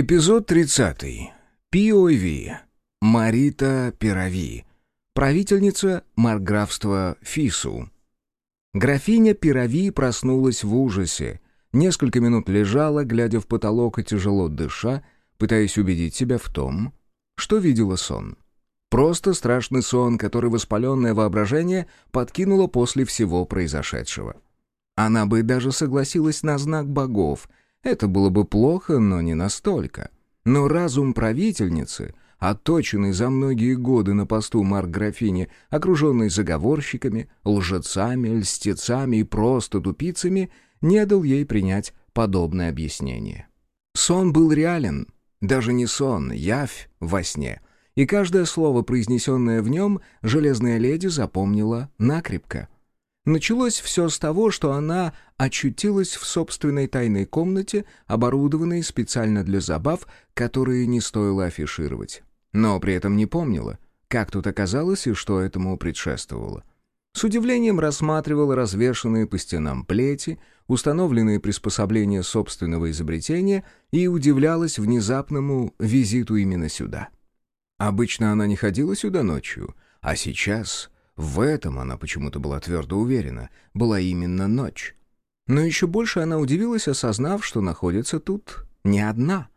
Эпизод 30. POV. Марита Пирави. Правительница марграфства Фису. Графиня Пирави проснулась в ужасе. Несколько минут лежала, глядя в потолок и тяжело дыша, пытаясь убедить себя в том, что видела сон. Просто страшный сон, который воспаленное воображение подкинуло после всего произошедшего. Она бы даже согласилась на знак богов — это было бы плохо, но не настолько. Но разум правительницы, отточенный за многие годы на посту марк-графини, окруженный заговорщиками, лжецами, льстецами и просто тупицами, не дал ей принять подобное объяснение. Сон был реален, даже не сон, явь во сне, и каждое слово, произнесенное в нем, железная леди запомнила накрепко — Началось все с того, что она очутилась в собственной тайной комнате, оборудованной специально для забав, которые не стоило афишировать. Но при этом не помнила, как тут оказалось и что этому предшествовало. С удивлением рассматривала развешанные по стенам плети, установленные приспособления собственного изобретения и удивлялась внезапному визиту именно сюда. Обычно она не ходила сюда ночью, а сейчас в этом она почему-то была твердо уверена, была именно ночь. Но еще больше она удивилась, осознав, что находится тут не одна.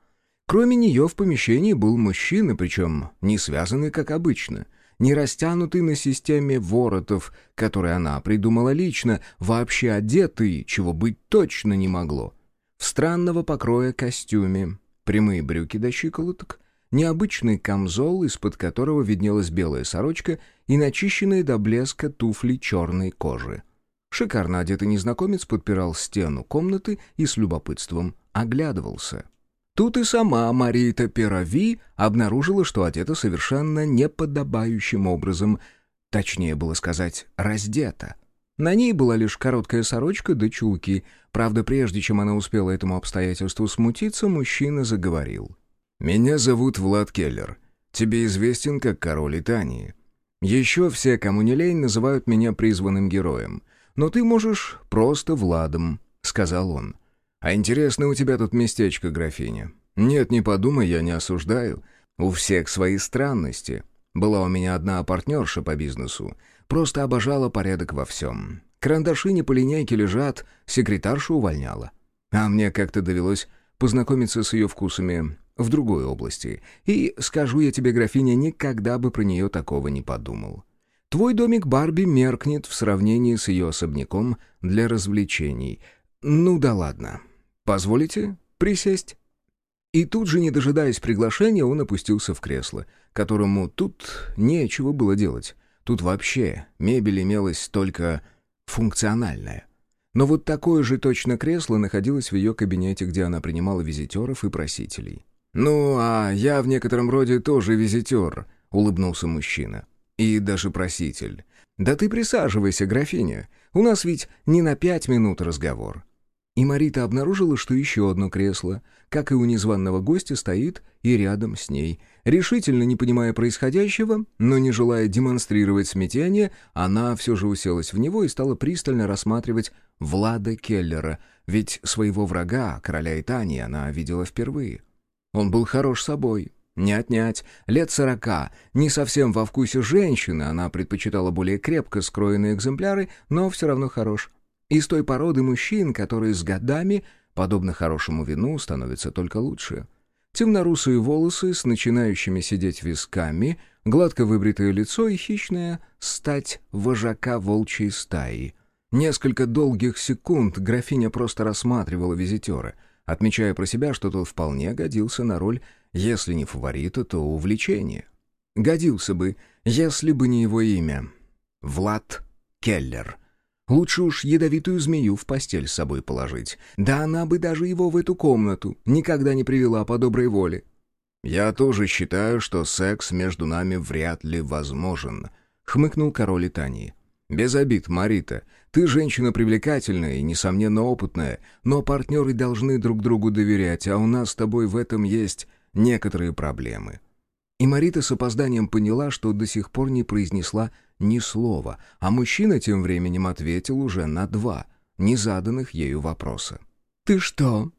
Кроме нее в помещении был мужчина, причем не связанный, как обычно, не растянутый на системе воротов, которые она придумала лично, вообще одетый, чего быть точно не могло. В странного покроя костюме, прямые брюки до щиколоток, необычный камзол, из-под которого виднелась белая сорочка и начищенные до блеска туфли черной кожи. Шикарно одетый незнакомец подпирал стену комнаты и с любопытством оглядывался. Тут и сама Марита Перави обнаружила, что одета совершенно неподобающим образом, точнее было сказать, раздета. На ней была лишь короткая сорочка да чулки. Правда, прежде чем она успела этому обстоятельству смутиться, мужчина заговорил. «Меня зовут Влад Келлер. Тебе известен как король Итании. Еще все, кому не лень, называют меня призванным героем. Но ты можешь просто Владом», — сказал он. «А интересно у тебя тут местечко, графиня. Нет, не подумай, я не осуждаю. У всех свои странности. Была у меня одна партнерша по бизнесу. Просто обожала порядок во всем. Карандаши не по линейке лежат, секретаршу увольняла. А мне как-то довелось познакомиться с ее вкусами в другой области. И, скажу я тебе, графиня, никогда бы про нее такого не подумал. Твой домик Барби меркнет в сравнении с ее особняком для развлечений. Ну да ладно. Позволите присесть?» И тут же, не дожидаясь приглашения, он опустился в кресло, которому тут нечего было делать. Тут вообще мебель имелась только функциональная. Но вот такое же точно кресло находилось в ее кабинете, где она принимала визитеров и просителей. «Ну, а я в некотором роде тоже визитер», — улыбнулся мужчина. «И даже проситель. Да ты присаживайся, графиня. У нас ведь не на пять минут разговор». И Марита обнаружила, что еще одно кресло, как и у незваного гостя, стоит и рядом с ней. Решительно не понимая происходящего, но не желая демонстрировать смятение, она все же уселась в него и стала пристально рассматривать Влада Келлера, ведь своего врага, короля Итании, она видела впервые. Он был хорош собой. Не отнять. Лет сорока. Не совсем во вкусе женщины, она предпочитала более крепко скроенные экземпляры, но все равно хорош. Из той породы мужчин, которые с годами, подобно хорошему вину, становятся только лучше. Темнорусые волосы с начинающими сидеть висками, гладко выбритое лицо и хищная стать вожака волчьей стаи. Несколько долгих секунд графиня просто рассматривала визитера — отмечая про себя, что тот вполне годился на роль, если не фаворита, то увлечения. Годился бы, если бы не его имя. Влад Келлер. Лучше уж ядовитую змею в постель с собой положить. Да она бы даже его в эту комнату никогда не привела по доброй воле. «Я тоже считаю, что секс между нами вряд ли возможен», — хмыкнул король Итании. «Без обид, Марита. Ты женщина привлекательная и, несомненно, опытная, но партнеры должны друг другу доверять, а у нас с тобой в этом есть некоторые проблемы». И Марита с опозданием поняла, что до сих пор не произнесла ни слова, а мужчина тем временем ответил уже на два незаданных ею вопроса. «Ты что,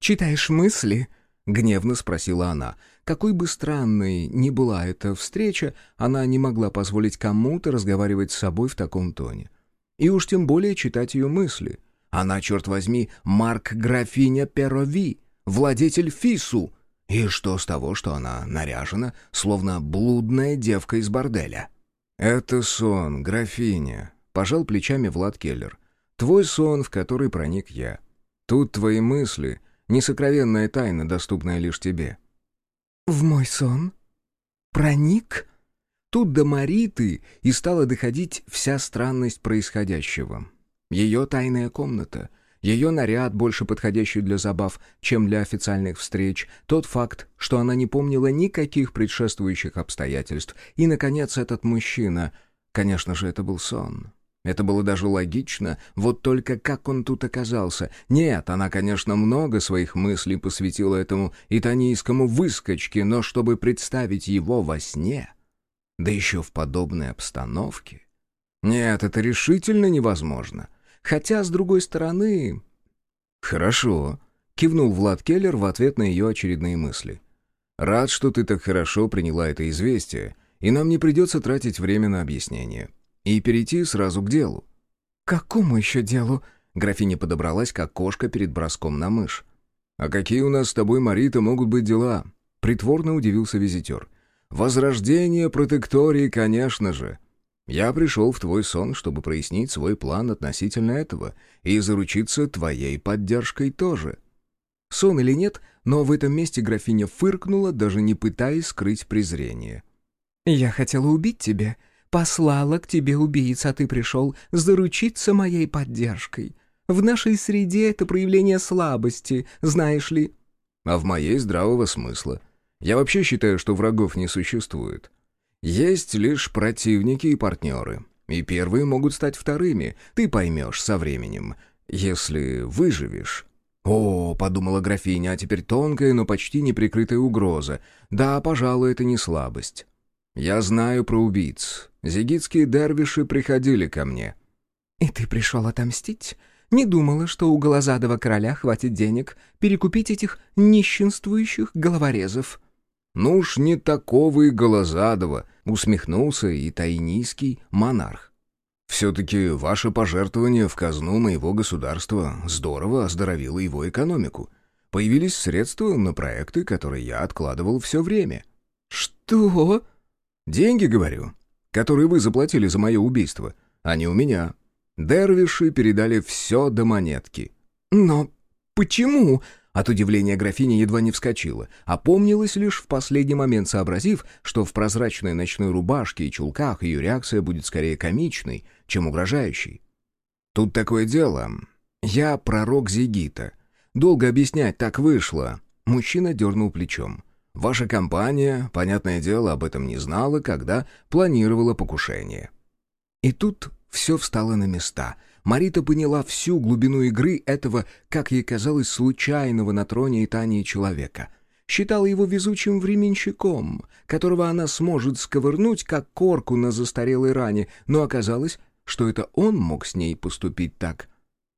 читаешь мысли?» гневно спросила она. Какой бы странной ни была эта встреча, она не могла позволить кому-то разговаривать с собой в таком тоне. И уж тем более читать ее мысли. Она, черт возьми, Марк графиня Перови, владетель Фису. И что с того, что она наряжена, словно блудная девка из борделя? «Это сон, графиня», — пожал плечами Влад Келлер. «Твой сон, в который проник я. Тут твои мысли, несокровенная тайна, доступная лишь тебе». «В мой сон? Проник?» Тут до Мариты и стала доходить вся странность происходящего. Ее тайная комната, ее наряд, больше подходящий для забав, чем для официальных встреч, тот факт, что она не помнила никаких предшествующих обстоятельств, и, наконец, этот мужчина. Конечно же, это был сон. Это было даже логично, вот только как он тут оказался. Нет, она, конечно, много своих мыслей посвятила этому итанийскому выскочке, но чтобы представить его во сне, да еще в подобной обстановке... Нет, это решительно невозможно. Хотя, с другой стороны... «Хорошо», — кивнул Влад Келлер в ответ на ее очередные мысли. «Рад, что ты так хорошо приняла это известие, и нам не придется тратить время на объяснение. И перейти сразу к делу». «Какому еще делу?» Графиня подобралась, как кошка перед броском на мышь. «А какие у нас с тобой, Марита, могут быть дела?» Притворно удивился визитер. «Возрождение протектории, конечно же. Я пришел в твой сон, чтобы прояснить свой план относительно этого и заручиться твоей поддержкой тоже». Сон или нет, но в этом месте графиня фыркнула, даже не пытаясь скрыть презрение. «Я хотела убить тебя, послала к тебе убийца, а ты пришел заручиться моей поддержкой. В нашей среде это проявление слабости, знаешь ли». «А в моей здравого смысла. Я вообще считаю, что врагов не существует. Есть лишь противники и партнеры. И первые могут стать вторыми, ты поймешь со временем, если выживешь. «О, — подумала графиня, — а теперь тонкая, но почти неприкрытая угроза. Да, пожалуй, это не слабость. Я знаю про убийц. Зигитские дервиши приходили ко мне». «И ты пришел отомстить? Не думала, что у голозадого короля хватит денег перекупить этих нищенствующих головорезов?» «Ну уж не такого и голозадого», — усмехнулся и тайнийский монарх. «Все-таки ваше пожертвование в казну моего государства здорово оздоровило его экономику. Появились средства на проекты, которые я откладывал все время». «Что?» «Деньги, говорю, которые вы заплатили за мое убийство. Они у меня. Дервиши передали все до монетки». «Но почему?» От удивления графиня едва не вскочила, опомнилась лишь в последний момент сообразив, что в прозрачной ночной рубашке и чулках ее реакция будет скорее комичной, чем угрожающей. «Тут такое дело. Я пророк Зигита. Долго объяснять так вышло». Мужчина дернул плечом. «Ваша компания, понятное дело, об этом не знала, когда планировала покушение». И тут все встало на места — Марита поняла всю глубину игры этого, как ей казалось, случайного на троне Итании человека. Считала его везучим временщиком, которого она сможет сковырнуть, как корку на застарелой ране, но оказалось, что это он мог с ней поступить так.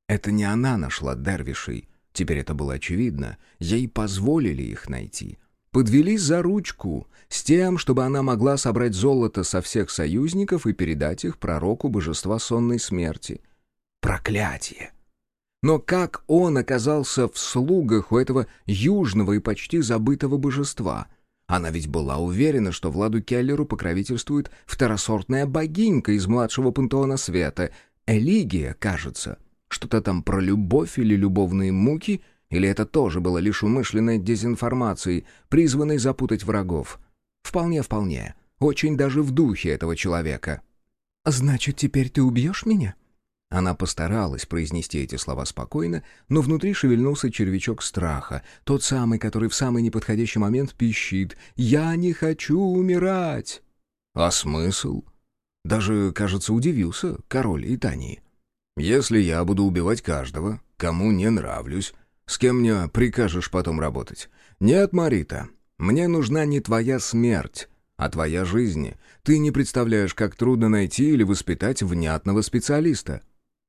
Это не она нашла дервишей, теперь это было очевидно, ей позволили их найти. Подвели за ручку, с тем, чтобы она могла собрать золото со всех союзников и передать их пророку божества сонной смерти — Проклятие! Но как он оказался в слугах у этого южного и почти забытого божества? Она ведь была уверена, что Владу Келлеру покровительствует второсортная богинька из младшего пантеона света, Элигия, кажется. Что-то там про любовь или любовные муки, или это тоже было лишь умышленной дезинформацией, призванной запутать врагов? Вполне-вполне. Очень даже в духе этого человека. «Значит, теперь ты убьешь меня?» Она постаралась произнести эти слова спокойно, но внутри шевельнулся червячок страха, тот самый, который в самый неподходящий момент пищит «Я не хочу умирать!» А смысл? Даже, кажется, удивился король Итании. «Если я буду убивать каждого, кому не нравлюсь, с кем мне прикажешь потом работать? Нет, Марита, мне нужна не твоя смерть, а твоя жизнь. Ты не представляешь, как трудно найти или воспитать внятного специалиста».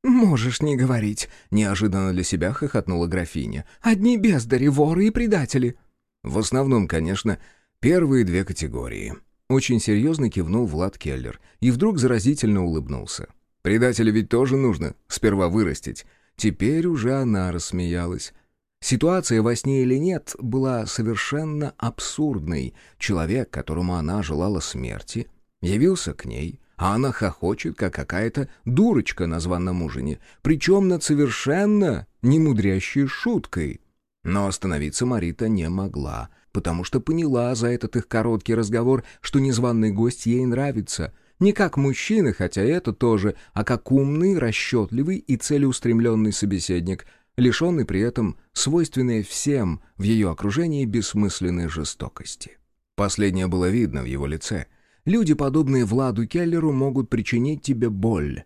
«Можешь не говорить», — неожиданно для себя хохотнула графиня. «Одни бездари, воры и предатели». В основном, конечно, первые две категории. Очень серьезно кивнул Влад Келлер и вдруг заразительно улыбнулся. Предателя ведь тоже нужно сперва вырастить. Теперь уже она рассмеялась. Ситуация во сне или нет была совершенно абсурдной. Человек, которому она желала смерти, явился к ней, а она хохочет, как какая-то дурочка на званном ужине, причем над совершенно немудрящей шуткой. Но остановиться Марита не могла, потому что поняла за этот их короткий разговор, что незваный гость ей нравится. Не как мужчина, хотя это тоже, а как умный, расчетливый и целеустремленный собеседник, лишенный при этом свойственной всем в ее окружении бессмысленной жестокости. Последнее было видно в его лице. Люди, подобные Владу Келлеру, могут причинить тебе боль,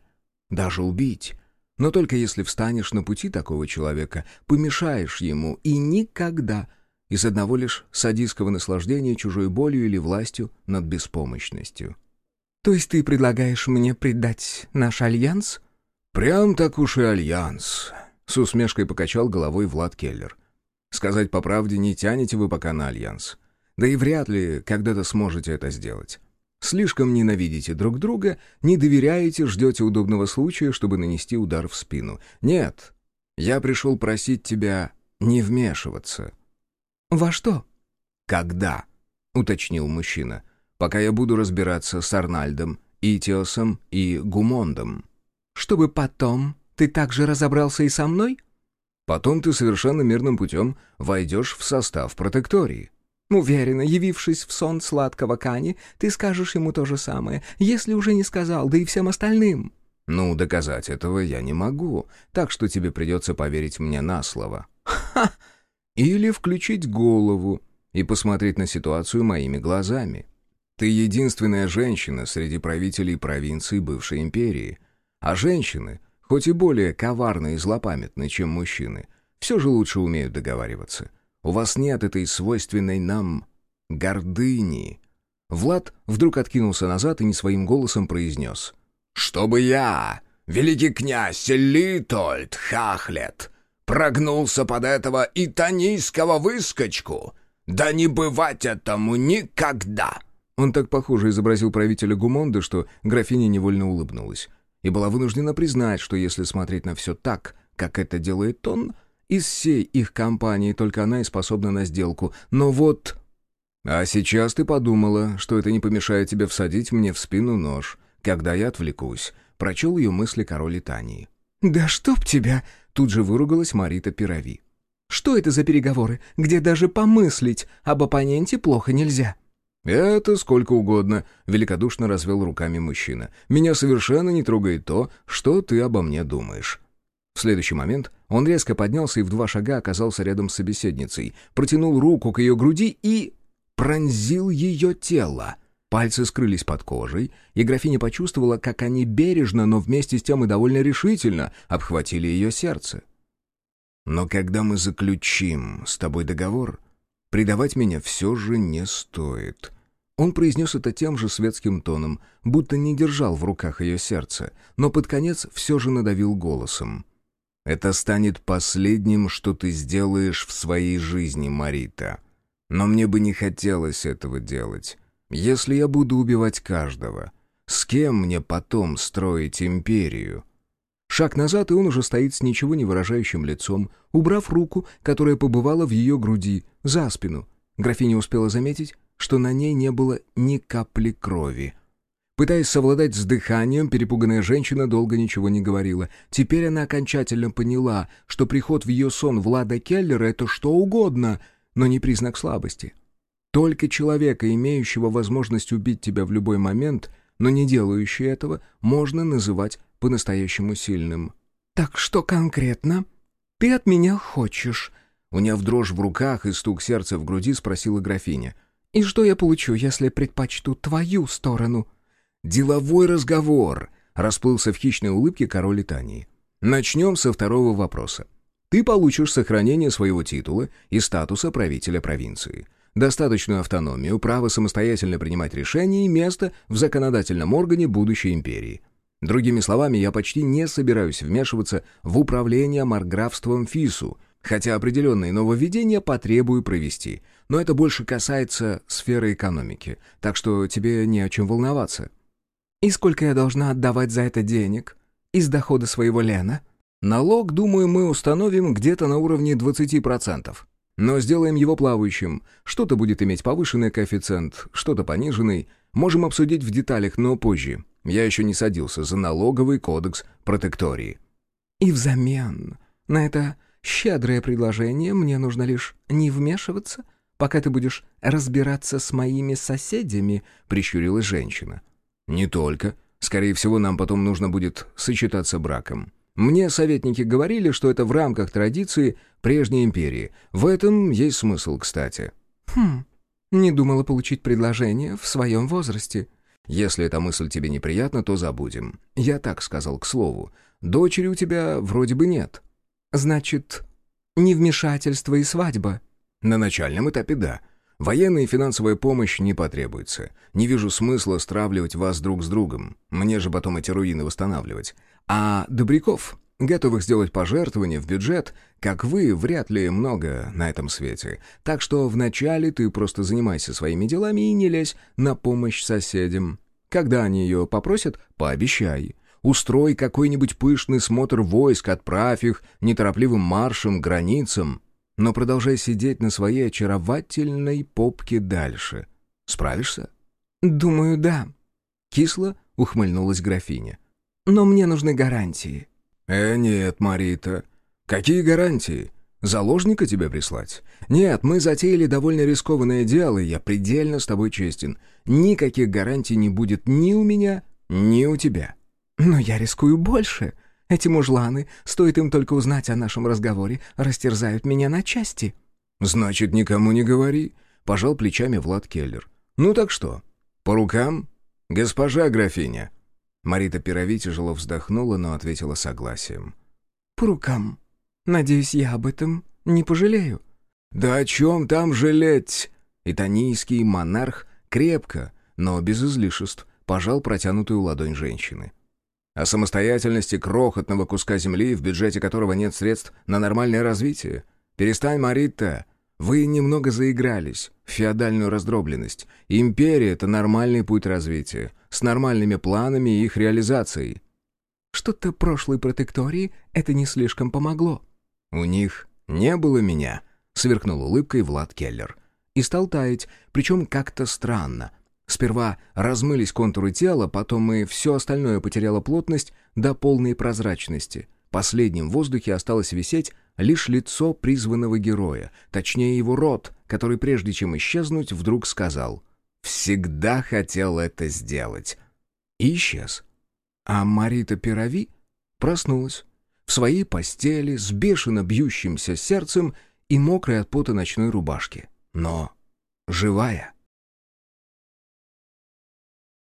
даже убить, но только если встанешь на пути такого человека, помешаешь ему и никогда из одного лишь садистского наслаждения чужой болью или властью над беспомощностью. «То есть ты предлагаешь мне предать наш альянс?» «Прям так уж и альянс», — с усмешкой покачал головой Влад Келлер. «Сказать по правде, не тянете вы пока на альянс. Да и вряд ли когда-то сможете это сделать. Слишком ненавидите друг друга, не доверяете, ждете удобного случая, чтобы нанести удар в спину. Нет, я пришел просить тебя не вмешиваться». «Во что?» «Когда?» — уточнил мужчина. «Пока я буду разбираться с Арнальдом, Итиосом и Гумондом». «Чтобы потом ты также разобрался и со мной?» «Потом ты совершенно мирным путем войдешь в состав протектории». Уверена, явившись в сон сладкого Кани, ты скажешь ему то же самое, если уже не сказал, да и всем остальным». «Ну, доказать этого я не могу, так что тебе придется поверить мне на слово». «Ха!» «Или включить голову и посмотреть на ситуацию моими глазами. Ты единственная женщина среди правителей провинций бывшей империи. А женщины, хоть и более коварны и злопамятны, чем мужчины, все же лучше умеют договариваться. У вас нет этой свойственной нам гордыни». Влад вдруг откинулся назад и не своим голосом произнес. «Чтобы я, великий князь Литольд Хахлет, прогнулся под этого итанийского выскочку? Да не бывать этому никогда!» Он так похоже изобразил правителя Гумонда, что графиня невольно улыбнулась. И была вынуждена признать, что если смотреть на все так, как это делает он, из всей их компании только она и способна на сделку. Но вот... А сейчас ты подумала, что это не помешает тебе всадить мне в спину нож, когда я отвлекусь. Прочел ее мысли король Итании. «Да чтоб тебя!» Тут же выругалась Марита Пирави. «Что это за переговоры, где даже помыслить об оппоненте плохо нельзя?» «Это сколько угодно», — великодушно развел руками мужчина. «Меня совершенно не трогает то, что ты обо мне думаешь». В следующий момент он резко поднялся и в два шага оказался рядом с собеседницей, протянул руку к ее груди и... пронзил ее тело. Пальцы скрылись под кожей, и графиня почувствовала, как они бережно, но вместе с тем и довольно решительно обхватили ее сердце. «Но когда мы заключим с тобой договор, предавать меня все же не стоит». Он произнес это тем же светским тоном, будто не держал в руках ее сердце, но под конец все же надавил голосом. Это станет последним, что ты сделаешь в своей жизни, Марита. Но мне бы не хотелось этого делать. Если я буду убивать каждого, с кем мне потом строить империю?» Шаг назад, и он уже стоит с ничего не выражающим лицом, убрав руку, которая побывала в ее груди, за спину. Графиня успела заметить, что на ней не было ни капли крови — Пытаясь совладать с дыханием, перепуганная женщина долго ничего не говорила. Теперь она окончательно поняла, что приход в ее сон Влада Келлера — это что угодно, но не признак слабости. Только человека, имеющего возможность убить тебя в любой момент, но не делающий этого, можно называть по-настоящему сильным. «Так что конкретно ты от меня хочешь?» Уняв дрожь в руках и стук сердца в груди, спросила графиня. «И что я получу, если предпочту твою сторону?» «Деловой разговор», — расплылся в хищной улыбке король Итании. «Начнем со второго вопроса. Ты получишь сохранение своего титула и статуса правителя провинции, достаточную автономию, право самостоятельно принимать решения и место в законодательном органе будущей империи. Другими словами, я почти не собираюсь вмешиваться в управление марграфством Фису, Хотя определенные нововведения потребую провести. Но это больше касается сферы экономики, так что тебе не о чем волноваться. «И сколько я должна отдавать за это денег? Из дохода своего Лена?» «Налог, думаю, мы установим где-то на уровне 20%. Но сделаем его плавающим. Что-то будет иметь повышенный коэффициент, что-то пониженный. Можем обсудить в деталях, но позже. Я еще не садился за налоговый кодекс протектории». «И взамен на это щедрое предложение мне нужно лишь не вмешиваться, пока ты будешь разбираться с моими соседями», — прищурилась женщина. «Не только. Скорее всего, нам потом нужно будет сочетаться браком. Мне советники говорили, что это в рамках традиции прежней империи. В этом есть смысл, кстати». «Хм, не думала получить предложение в своем возрасте». «Если эта мысль тебе неприятна, то забудем. Я так сказал, к слову. Дочери у тебя вроде бы нет». «Значит, невмешательство и свадьба?» «На начальном этапе да. Военная и финансовая помощь не потребуется. Не вижу смысла стравливать вас друг с другом. Мне же потом эти руины восстанавливать. А добряков, готовых сделать пожертвования в бюджет, как вы, вряд ли много на этом свете. Так что вначале ты просто занимайся своими делами и не лезь на помощь соседям. Когда они ее попросят, пообещай. Устрой какой-нибудь пышный смотр войск, отправь их неторопливым маршем к границам но продолжай сидеть на своей очаровательной попке дальше. Справишься? Думаю, да. Кисло ухмыльнулась графиня. Но мне нужны гарантии. Э, нет, Марита. Какие гарантии? Заложника тебе прислать? Нет, мы затеяли довольно рискованное дело, и я предельно с тобой честен. Никаких гарантий не будет ни у меня, ни у тебя. Но я рискую больше, эти мужланы, стоит им только узнать о нашем разговоре, растерзают меня на части». «Значит, никому не говори», — пожал плечами Влад Келлер. «Ну так что, по рукам? Госпожа графиня». Марита Пирови тяжело вздохнула, но ответила согласием. «По рукам. Надеюсь, я об этом не пожалею». «Да о чем там жалеть?» Итанийский монарх крепко, но без излишеств, пожал протянутую ладонь женщины о самостоятельности крохотного куска земли, в бюджете которого нет средств на нормальное развитие. Перестань, Марита. Вы немного заигрались в феодальную раздробленность. Империя — это нормальный путь развития, с нормальными планами и их реализацией. Что-то прошлой протектории это не слишком помогло. У них не было меня, — сверкнул улыбкой Влад Келлер. И стал таять, причем как-то странно — Сперва размылись контуры тела, потом и все остальное потеряло плотность до полной прозрачности. Последним в воздухе осталось висеть лишь лицо призванного героя, точнее его рот, который прежде чем исчезнуть, вдруг сказал «Всегда хотел это сделать». И исчез. А Марита Пирави проснулась в своей постели с бешено бьющимся сердцем и мокрой от пота ночной рубашки. Но живая.